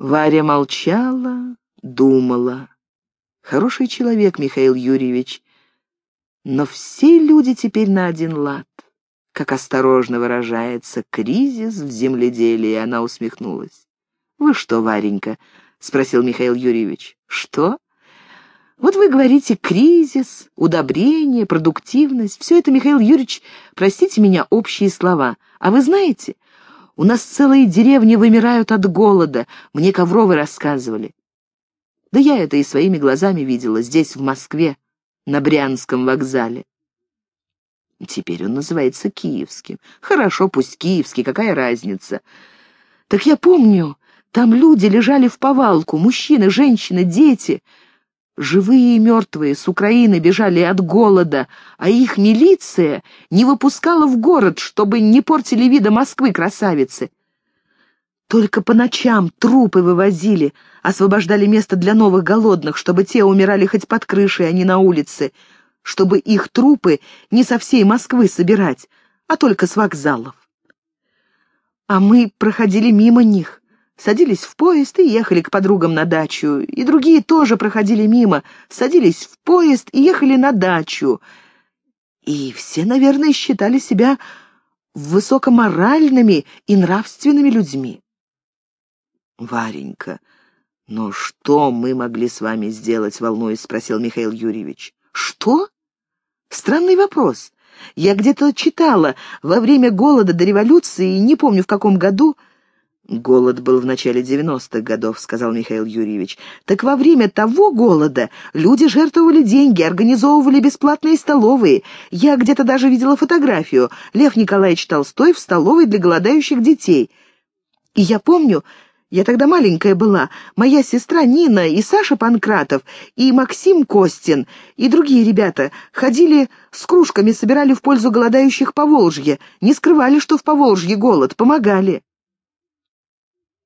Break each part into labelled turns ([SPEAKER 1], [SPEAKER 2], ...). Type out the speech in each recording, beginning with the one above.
[SPEAKER 1] Варя молчала, думала. Хороший человек Михаил Юрьевич, но все люди теперь на один лад. Как осторожно выражается кризис в земледелии, она усмехнулась. «Вы что, Варенька?» — спросил Михаил Юрьевич. «Что?» Вот вы говорите кризис, удобрение, продуктивность. Все это, Михаил Юрьевич, простите меня, общие слова. А вы знаете, у нас целые деревни вымирают от голода. Мне Ковровы рассказывали. Да я это и своими глазами видела здесь, в Москве, на Брянском вокзале. Теперь он называется Киевским. Хорошо, пусть Киевский, какая разница. Так я помню, там люди лежали в повалку, мужчины, женщины, дети. Живые и мертвые с Украины бежали от голода, а их милиция не выпускала в город, чтобы не портили вида Москвы красавицы. Только по ночам трупы вывозили, освобождали место для новых голодных, чтобы те умирали хоть под крышей, а не на улице, чтобы их трупы не со всей Москвы собирать, а только с вокзалов. А мы проходили мимо них, садились в поезд и ехали к подругам на дачу, и другие тоже проходили мимо, садились в поезд и ехали на дачу. И все, наверное, считали себя высокоморальными и нравственными людьми. «Варенька, но что мы могли с вами сделать?» — волнуясь, спросил Михаил Юрьевич. «Что?» Странный вопрос. Я где-то читала во время голода до революции, не помню в каком году, «Голод был в начале девяностых годов», — сказал Михаил Юрьевич. «Так во время того голода люди жертвовали деньги, организовывали бесплатные столовые. Я где-то даже видела фотографию. Лев Николаевич Толстой в столовой для голодающих детей. И я помню, я тогда маленькая была, моя сестра Нина и Саша Панкратов, и Максим Костин, и другие ребята ходили с кружками, собирали в пользу голодающих по Волжье, не скрывали, что в Поволжье голод, помогали».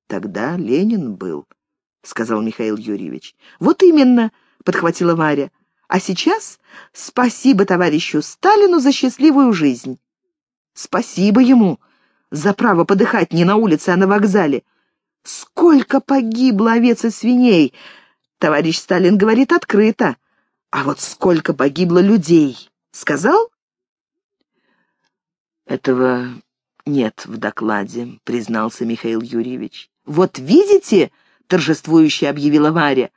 [SPEAKER 1] Тогда Ленин был, — сказал Михаил Юрьевич. Вот именно, — подхватила Варя. А сейчас спасибо товарищу Сталину за счастливую жизнь. Спасибо ему за право подыхать не на улице, а на вокзале. Сколько погибло овец и свиней! Товарищ Сталин говорит открыто. А вот сколько погибло людей, сказал? Этого нет в докладе, признался Михаил Юрьевич. «Вот видите?» — торжествующе объявила Варя.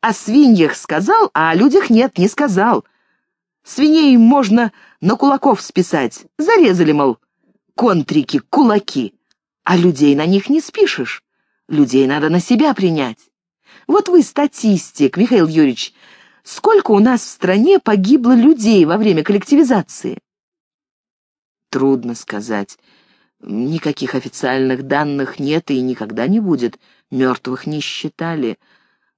[SPEAKER 1] «О свиньях сказал, а о людях нет, не сказал. Свиней можно на кулаков списать. Зарезали, мол, контрики, кулаки. А людей на них не спишешь. Людей надо на себя принять. Вот вы статистик, Михаил Юрьевич. Сколько у нас в стране погибло людей во время коллективизации?» «Трудно сказать». Никаких официальных данных нет и никогда не будет. Мертвых не считали.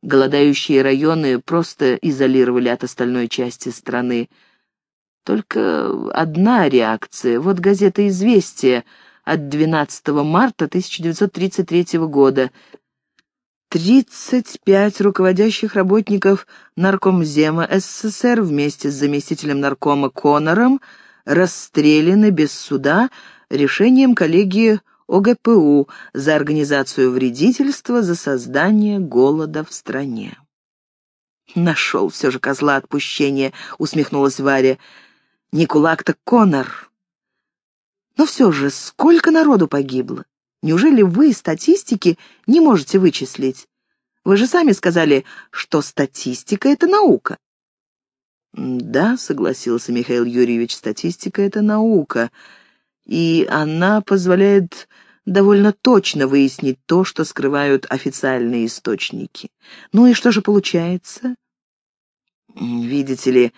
[SPEAKER 1] Голодающие районы просто изолировали от остальной части страны. Только одна реакция. Вот газета «Известия» от 12 марта 1933 года. 35 руководящих работников Наркомзема СССР вместе с заместителем наркома Конором расстреляны без суда решением коллегии ОГПУ за организацию вредительства, за создание голода в стране. «Нашел все же козла отпущения», — усмехнулась Варя. «Не кулак, так Конор». «Но все же, сколько народу погибло? Неужели вы статистики не можете вычислить? Вы же сами сказали, что статистика — это наука». «Да», — согласился Михаил Юрьевич, — «статистика — это наука и она позволяет довольно точно выяснить то, что скрывают официальные источники. Ну и что же получается? Видите ли,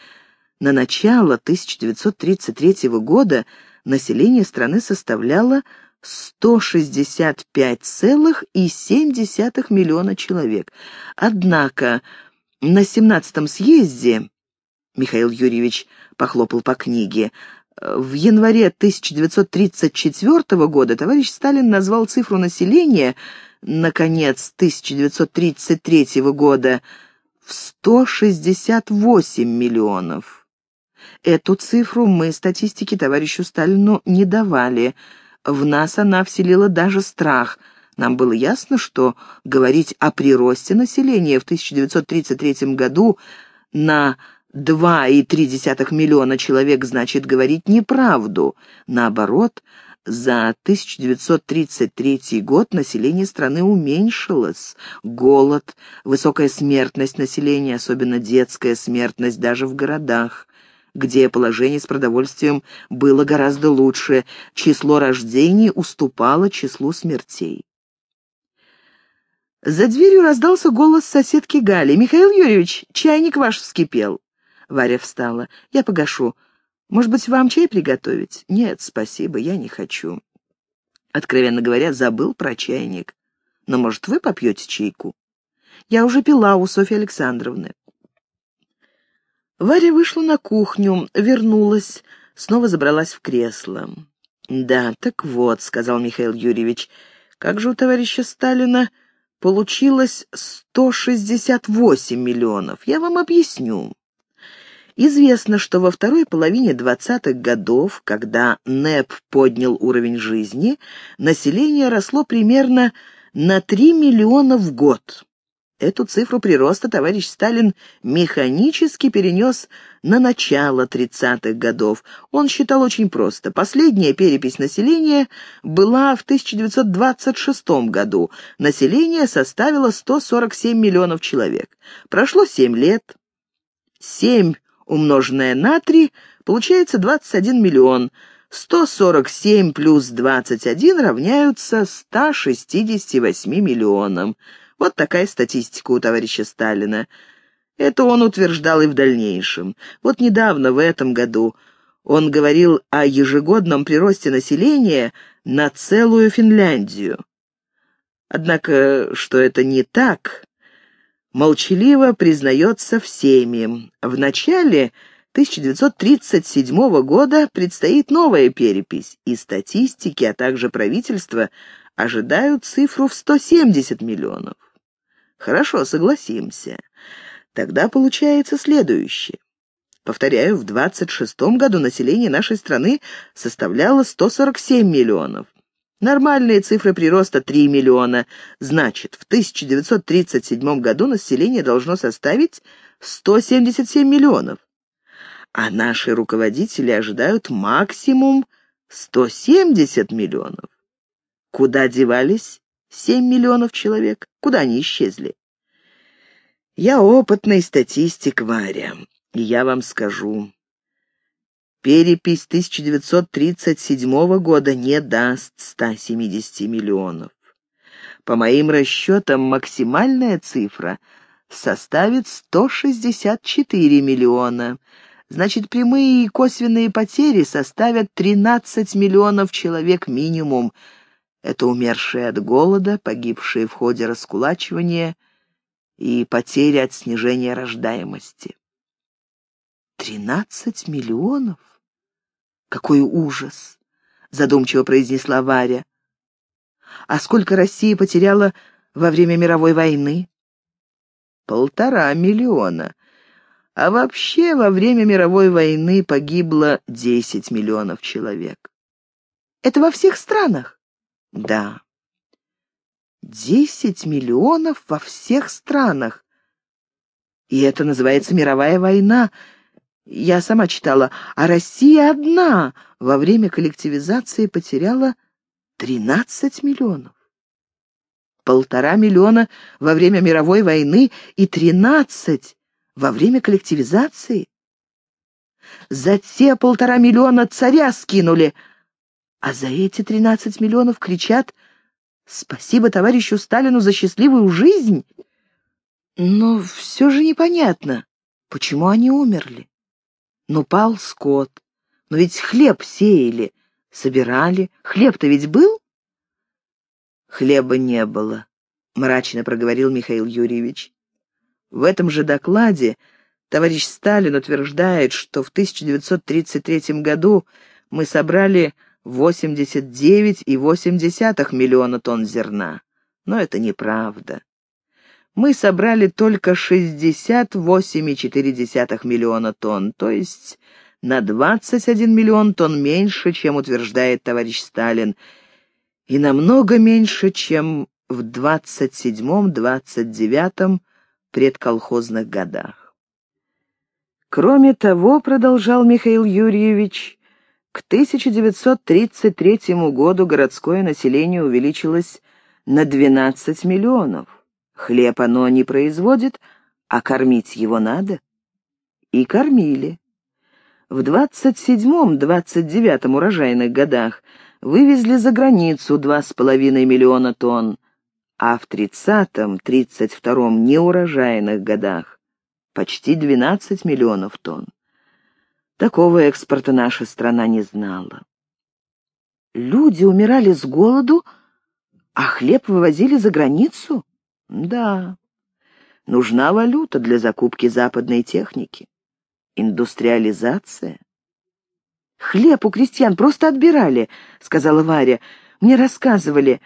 [SPEAKER 1] на начало 1933 года население страны составляло 165,7 миллиона человек. Однако на 17-м съезде Михаил Юрьевич похлопал по книге. В январе 1934 года товарищ Сталин назвал цифру населения на конец 1933 года в 168 миллионов. Эту цифру мы статистики товарищу Сталину не давали. В нас она вселила даже страх. Нам было ясно, что говорить о приросте населения в 1933 году на 2,3 миллиона человек значит говорить неправду. Наоборот, за 1933 год население страны уменьшилось. Голод, высокая смертность населения, особенно детская смертность даже в городах, где положение с продовольствием было гораздо лучше, число рождений уступало числу смертей. За дверью раздался голос соседки Гали. «Михаил Юрьевич, чайник ваш вскипел». Варя встала. «Я погашу. Может быть, вам чай приготовить?» «Нет, спасибо, я не хочу». Откровенно говоря, забыл про чайник. «Но, может, вы попьете чайку?» «Я уже пила у Софьи Александровны». Варя вышла на кухню, вернулась, снова забралась в кресло. «Да, так вот», — сказал Михаил Юрьевич, — «как же у товарища Сталина получилось 168 миллионов? Я вам объясню. Известно, что во второй половине 20-х годов, когда НЭП поднял уровень жизни, население росло примерно на 3 миллиона в год. Эту цифру прироста товарищ Сталин механически перенес на начало 30-х годов. Он считал очень просто. Последняя перепись населения была в 1926 году. Население составило 147 миллионов человек. Прошло 7 лет. 7 умноженное на 3 получается 21 миллион. 147 плюс 21 равняются 168 миллионам. Вот такая статистика у товарища Сталина. Это он утверждал и в дальнейшем. Вот недавно, в этом году, он говорил о ежегодном приросте населения на целую Финляндию. Однако, что это не так, молчаливо признается всеми. В начале 1937 года предстоит новая перепись, и статистики, а также правительство ожидают цифру в 170 миллионов. Хорошо, согласимся. Тогда получается следующее. Повторяю, в 26 году население нашей страны составляло 147 миллионов. Нормальные цифры прироста 3 миллиона. Значит, в 1937 году население должно составить 177 миллионов. А наши руководители ожидают максимум 170 миллионов. Куда девались 7 миллионов человек? Куда они исчезли? Я опытный статистик, Варя, и я вам скажу, Перепись 1937 года не даст 170 миллионов. По моим расчетам, максимальная цифра составит 164 миллиона. Значит, прямые и косвенные потери составят 13 миллионов человек минимум. Это умершие от голода, погибшие в ходе раскулачивания и потери от снижения рождаемости. 13 миллионов? «Какой ужас!» — задумчиво произнесла Варя. «А сколько Россия потеряла во время мировой войны?» «Полтора миллиона. А вообще во время мировой войны погибло десять миллионов человек». «Это во всех странах?» «Да». «Десять миллионов во всех странах. И это называется мировая война», я сама читала, а Россия одна во время коллективизации потеряла 13 миллионов. Полтора миллиона во время мировой войны и 13 во время коллективизации. За те полтора миллиона царя скинули, а за эти 13 миллионов кричат «Спасибо товарищу Сталину за счастливую жизнь». Но все же непонятно, почему они умерли. Но пал скот. Но ведь хлеб сеяли, собирали. Хлеб-то ведь был? Хлеба не было, мрачно проговорил Михаил Юрьевич. В этом же докладе товарищ Сталин утверждает, что в 1933 году мы собрали 89,8 миллиона тонн зерна. Но это неправда мы собрали только 68,4 миллиона тонн, то есть на 21 миллион тонн меньше, чем утверждает товарищ Сталин. и намного меньше, чем в 27-29 предколхозных годах. Кроме того, продолжал Михаил Юрьевич, к 1933 году городское население увеличилось на 12 миллионов. Хлеб оно не производит, а кормить его надо. И кормили. В 27-29 урожайных годах вывезли за границу 2,5 миллиона тонн, а в 30-32 неурожайных годах почти 12 миллионов тонн. Такого экспорта наша страна не знала. Люди умирали с голоду, а хлеб вывозили за границу? Да. Нужна валюта для закупки западной техники. Индустриализация. «Хлеб у крестьян просто отбирали», — сказала Варя. «Мне рассказывали.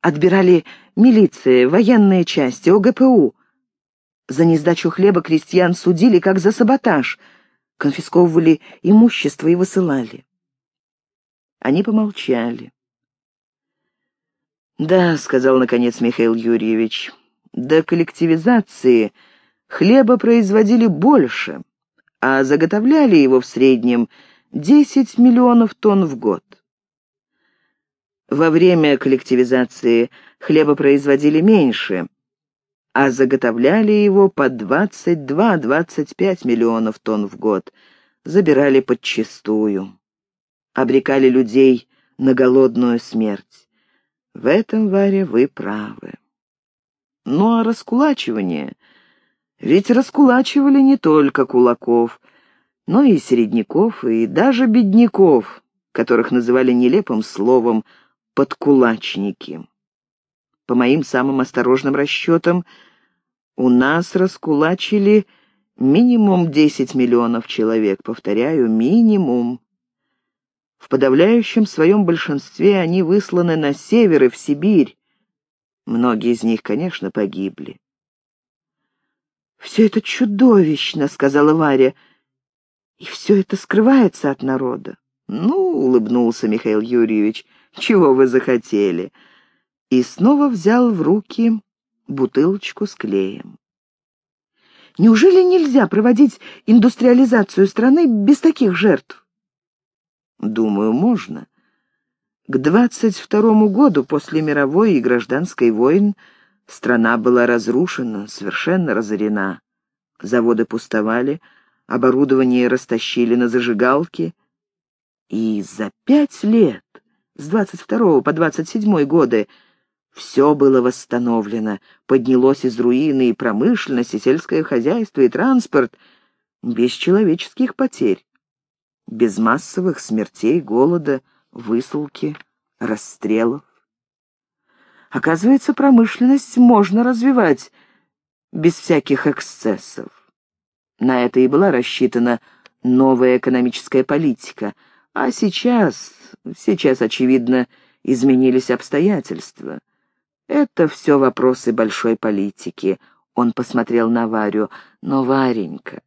[SPEAKER 1] Отбирали милиция, военные части, ОГПУ. За несдачу хлеба крестьян судили как за саботаж — конфисковывали имущество и высылали. Они помолчали. «Да», — сказал наконец Михаил Юрьевич, — «до коллективизации хлеба производили больше, а заготовляли его в среднем 10 миллионов тонн в год. Во время коллективизации хлеба производили меньше, а заготовляли его по 22-25 миллионов тонн в год, забирали подчистую, обрекали людей на голодную смерть. В этом, Варя, вы правы. Ну а раскулачивание? Ведь раскулачивали не только кулаков, но и середняков, и даже бедняков, которых называли нелепым словом «подкулачники». По моим самым осторожным расчетам, у нас раскулачили минимум 10 миллионов человек, повторяю, минимум. В подавляющем своем большинстве они высланы на север и в Сибирь. Многие из них, конечно, погибли. «Все это чудовищно», — сказала Варя, — «и все это скрывается от народа». «Ну», — улыбнулся Михаил Юрьевич, — «чего вы захотели?» и снова взял в руки бутылочку с клеем. Неужели нельзя проводить индустриализацию страны без таких жертв? Думаю, можно. К 22 году после мировой и гражданской войн страна была разрушена, совершенно разорена. Заводы пустовали, оборудование растащили на зажигалки. И за пять лет, с 22 по 27 годы, все было восстановлено, поднялось из руины и промышленность, и сельское хозяйство, и транспорт, без человеческих потерь, без массовых смертей, голода, высылки, расстрелов. Оказывается, промышленность можно развивать без всяких эксцессов. На это и была рассчитана новая экономическая политика. А сейчас, сейчас, очевидно, изменились обстоятельства. Это все вопросы большой политики. Он посмотрел на Варю. Но, Варенька,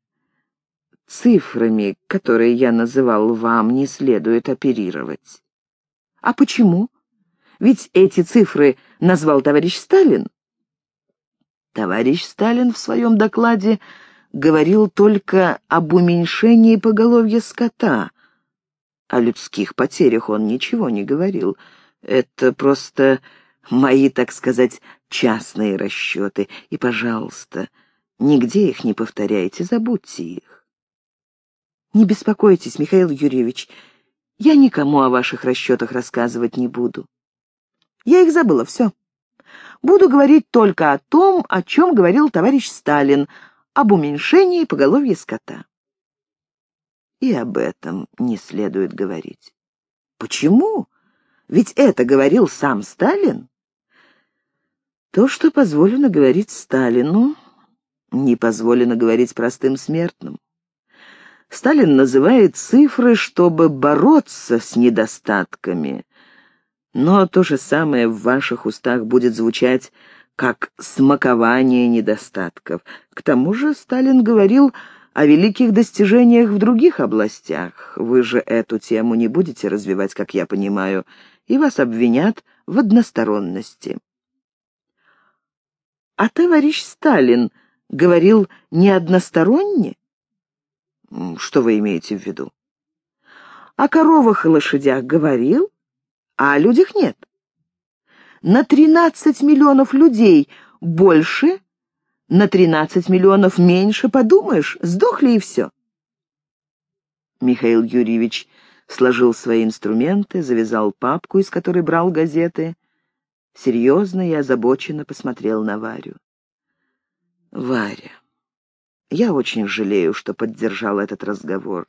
[SPEAKER 1] цифрами, которые я называл вам, не следует оперировать. А почему? Ведь эти цифры назвал товарищ Сталин. Товарищ Сталин в своем докладе говорил только об уменьшении поголовья скота. О людских потерях он ничего не говорил. Это просто Мои, так сказать, частные расчеты. И, пожалуйста, нигде их не повторяйте, забудьте их. Не беспокойтесь, Михаил Юрьевич, я никому о ваших расчетах рассказывать не буду. Я их забыла, все. Буду говорить только о том, о чем говорил товарищ Сталин, об уменьшении поголовья скота. И об этом не следует говорить. Почему? Ведь это говорил сам Сталин. То, что позволено говорить Сталину, не позволено говорить простым смертным. Сталин называет цифры, чтобы бороться с недостатками, но то же самое в ваших устах будет звучать как смакование недостатков. К тому же Сталин говорил о великих достижениях в других областях. Вы же эту тему не будете развивать, как я понимаю, и вас обвинят в односторонности. А товарищ Сталин говорил не односторонне? Что вы имеете в виду? О коровах и лошадях говорил, а о людях нет. На 13 миллионов людей больше, на 13 миллионов меньше, подумаешь, сдохли и все. Михаил Юрьевич сложил свои инструменты, завязал папку, из которой брал газеты, серьезно и озабоченно посмотрел на Варю. «Варя, я очень жалею, что поддержал этот разговор.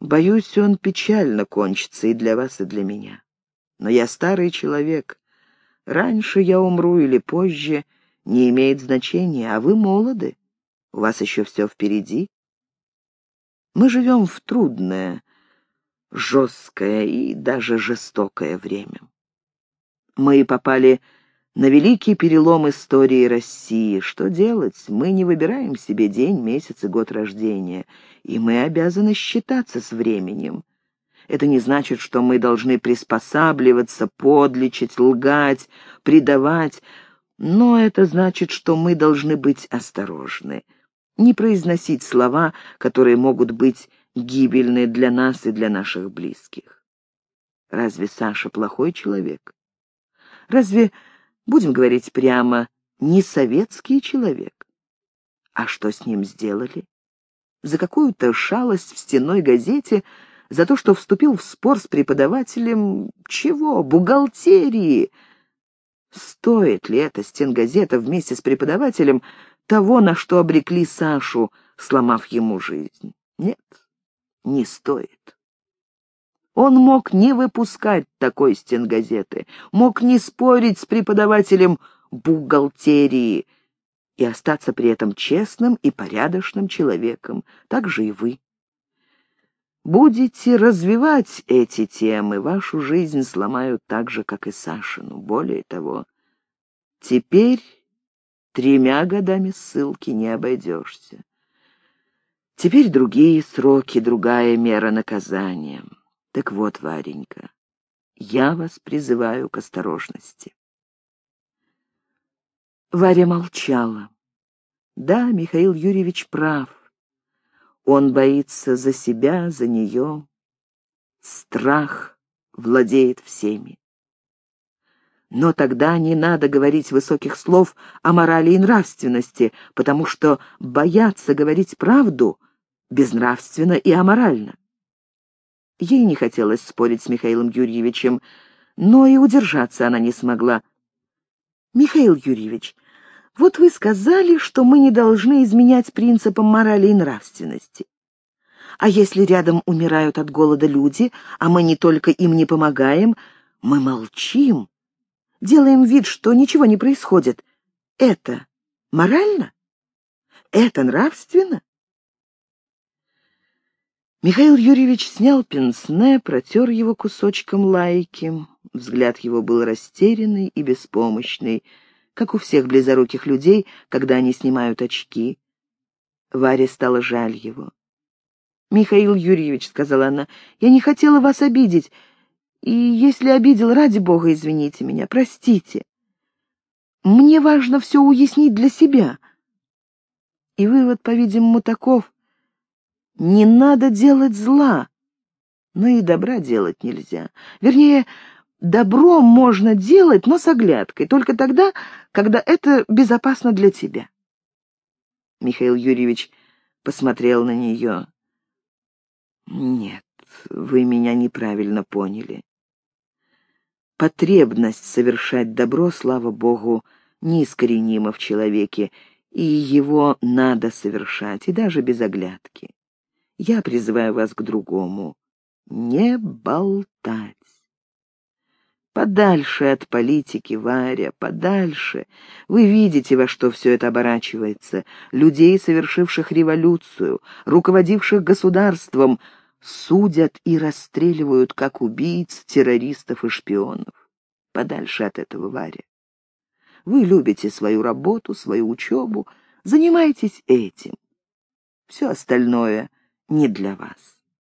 [SPEAKER 1] Боюсь, он печально кончится и для вас, и для меня. Но я старый человек. Раньше я умру или позже, не имеет значения, а вы молоды. У вас еще все впереди. Мы живем в трудное, жесткое и даже жестокое время. Мы попали на великий перелом истории России. Что делать? Мы не выбираем себе день, месяц и год рождения, и мы обязаны считаться с временем. Это не значит, что мы должны приспосабливаться, подлечить, лгать, предавать, но это значит, что мы должны быть осторожны, не произносить слова, которые могут быть гибельны для нас и для наших близких. Разве Саша плохой человек? Разве, будем говорить прямо, не советский человек? А что с ним сделали? За какую-то шалость в стенной газете, за то, что вступил в спор с преподавателем чего? Бухгалтерии. Стоит ли эта стенгазета вместе с преподавателем того, на что обрекли Сашу, сломав ему жизнь? Нет, не стоит. Он мог не выпускать такой стенгазеты, мог не спорить с преподавателем бухгалтерии и остаться при этом честным и порядочным человеком. Так же и вы. Будете развивать эти темы, вашу жизнь сломают так же, как и Сашину. Более того, теперь тремя годами ссылки не обойдешься. Теперь другие сроки, другая мера наказания. Так вот, Варенька, я вас призываю к осторожности. Варя молчала. Да, Михаил Юрьевич прав. Он боится за себя, за нее. Страх владеет всеми. Но тогда не надо говорить высоких слов о морали и нравственности, потому что бояться говорить правду безнравственно и аморально. Ей не хотелось спорить с Михаилом Юрьевичем, но и удержаться она не смогла. «Михаил Юрьевич, вот вы сказали, что мы не должны изменять принципам морали и нравственности. А если рядом умирают от голода люди, а мы не только им не помогаем, мы молчим, делаем вид, что ничего не происходит. Это морально? Это нравственно? Михаил Юрьевич снял пенсне, протер его кусочком лайки. Взгляд его был растерянный и беспомощный как у всех близоруких людей, когда они снимают очки. Варе стало жаль его. «Михаил Юрьевич», — сказала она, — «я не хотела вас обидеть, и если обидел, ради бога, извините меня, простите. Мне важно все уяснить для себя». И вывод, по-видимому, таков. Не надо делать зла, но и добра делать нельзя. Вернее, Добро можно делать, но с оглядкой, только тогда, когда это безопасно для тебя. Михаил Юрьевич посмотрел на нее. «Нет, вы меня неправильно поняли. Потребность совершать добро, слава Богу, неискоренима в человеке, и его надо совершать, и даже без оглядки. Я призываю вас к другому — не болтать. Подальше от политики, Варя, подальше. Вы видите, во что все это оборачивается. Людей, совершивших революцию, руководивших государством, судят и расстреливают как убийц, террористов и шпионов. Подальше от этого, Варя. Вы любите свою работу, свою учебу, занимайтесь этим. Все остальное не для вас.